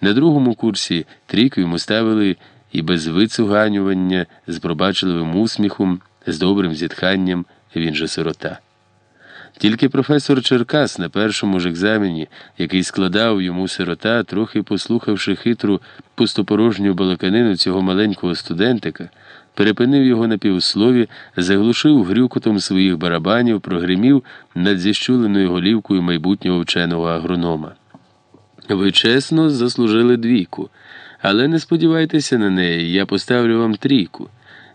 На другому курсі трійку йому ставили і без вицуганювання, з пробачливим усміхом, з добрим зітханням, він же сирота. Тільки професор Черкас на першому ж екзамені, який складав йому сирота, трохи послухавши хитру пустопорожню балаканину цього маленького студентика, перепинив його на півслові, заглушив грюкотом своїх барабанів, прогримів над зіщуленою голівкою майбутнього вченого агронома. Ви чесно заслужили двійку, але не сподівайтеся на неї, я поставлю вам трійку.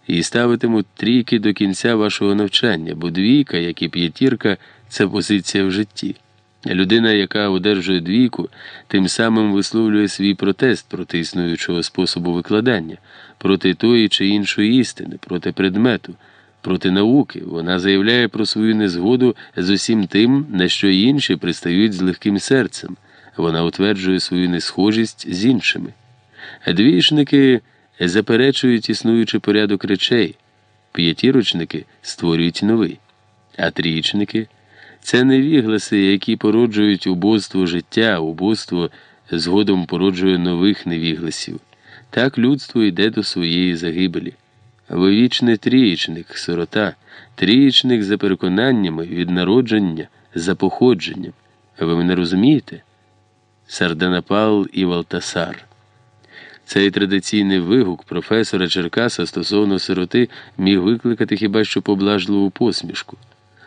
І ставитиму трійки до кінця вашого навчання, бо двійка, як і п'ятірка, це позиція в житті. Людина, яка одержує двійку, тим самим висловлює свій протест проти існуючого способу викладання, проти тої чи іншої істини, проти предмету, проти науки. Вона заявляє про свою незгоду з усім тим, на що інші пристають з легким серцем. Вона утверджує свою несхожість з іншими. Двічники заперечують існуючий порядок речей, п'ятірочники створюють новий, а трієчники це невігласи, які породжують убоство життя, убоство згодом породжує нових невігласів. Так людство йде до своєї загибелі. Вовічний трієчник, сирота, трієчник за переконаннями від народження, за походженням. Ви мене розумієте? Сарданапал і Валтасар. Цей традиційний вигук професора Черкаса стосовно сироти міг викликати хіба що поблажливу посмішку.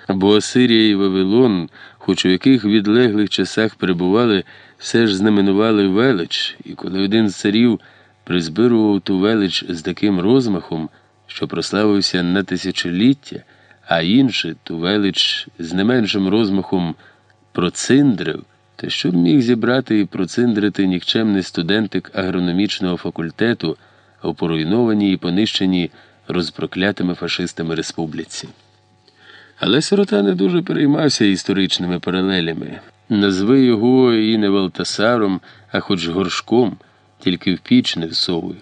Бо Сирія і Вавилон, хоч у яких відлеглих часах перебували, все ж знаменували велич, і коли один з царів призбирував ту велич з таким розмахом, що прославився на тисячоліття, а інший ту велич з не меншим розмахом проциндрив. Та що б міг зібрати і проциндрити нікчемний студентик агрономічного факультету у поруйнованій і понищеній розпроклятими фашистами республіці? Але сирота не дуже переймався історичними паралелями. Назви його і не Валтасаром, а хоч горшком, тільки в піч не всовуй.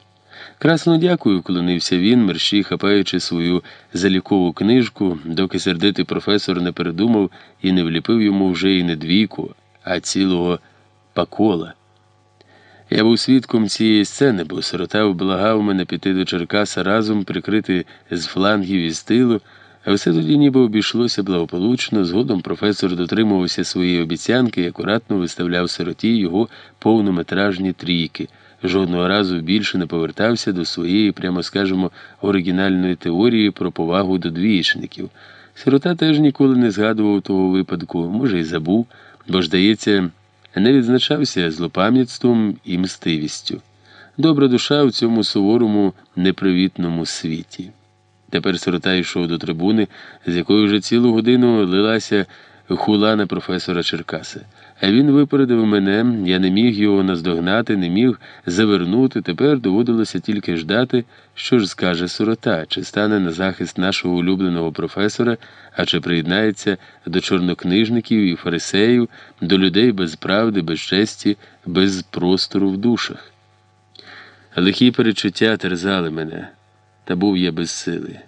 Красно дякую, клонився він, мерщій хапаючи свою залікову книжку, доки сердитий професор не передумав і не вліпив йому вже і не двійку а цілого пакола. Я був свідком цієї сцени, бо сирота вблагав мене піти до Черкаса разом, прикрити з флангів і з тилу, а все тоді ніби обійшлося благополучно. Згодом професор дотримувався своєї обіцянки і акуратно виставляв сироті його повнометражні трійки. Жодного разу більше не повертався до своєї, прямо скажемо, оригінальної теорії про повагу до двієчників. Сирота теж ніколи не згадував того випадку, може, й забув бо ж, здається, не відзначався злопам'ятством і мстивістю. Добра душа в цьому суворому, непривітному світі. Тепер сирота йшов до трибуни, з якої вже цілу годину лилася хула на професора Черкаса. Він випередив мене, я не міг його наздогнати, не міг завернути. Тепер доводилося тільки ждати, що ж скаже сирота, чи стане на захист нашого улюбленого професора, а чи приєднається до чорнокнижників і фарисеїв, до людей без правди, без честі, без простору в душах. Лихі перечуття терзали мене, та був я без сили.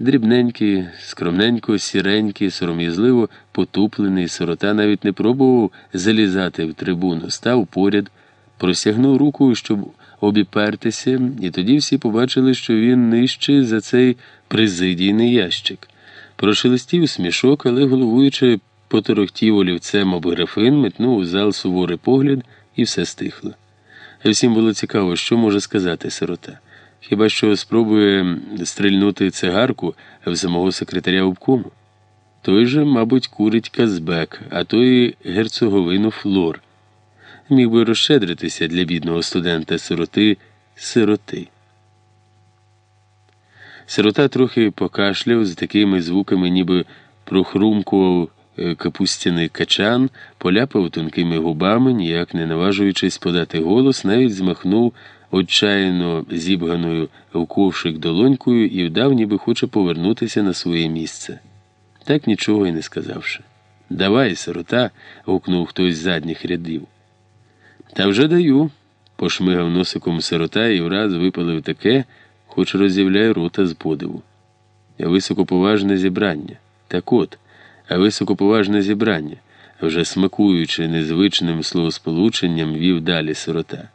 Дрібненький, скромненько, сіренький, сором'язливо потуплений, сирота навіть не пробував залізати в трибуну, став поряд, простягнув руку, щоб обіпертися, і тоді всі побачили, що він нижчий за цей президійний ящик. Прошелестів смішок, але головуючи, поторохтів олівцем об графин, метнув у зал суворий погляд, і все стихло. Всім було цікаво, що може сказати сирота. Хіба що спробує стрільнути цигарку в самого секретаря обкому? Той же, мабуть, курить Казбек, а той герцоговину флор. Міг би розщедритися для бідного студента сироти сироти. Сирота трохи покашляв з такими звуками, ніби прохрумкував е, капустяний качан, поляпав тонкими губами, ніяк не наважуючись подати голос, навіть змахнув отчаяно зібганою в ковшик долонькою і вдав, ніби хоче повернутися на своє місце. Так нічого й не сказавши. Давай, сирота. гукнув хтось з задніх рядів. Та вже даю, пошмигав носиком сирота і враз випалив таке, хоч роззявляє рота з подиву. Високоповажне зібрання. Так от, а високоповажне зібрання. вже смакуючи незвичним словосполученням, вів далі сирота.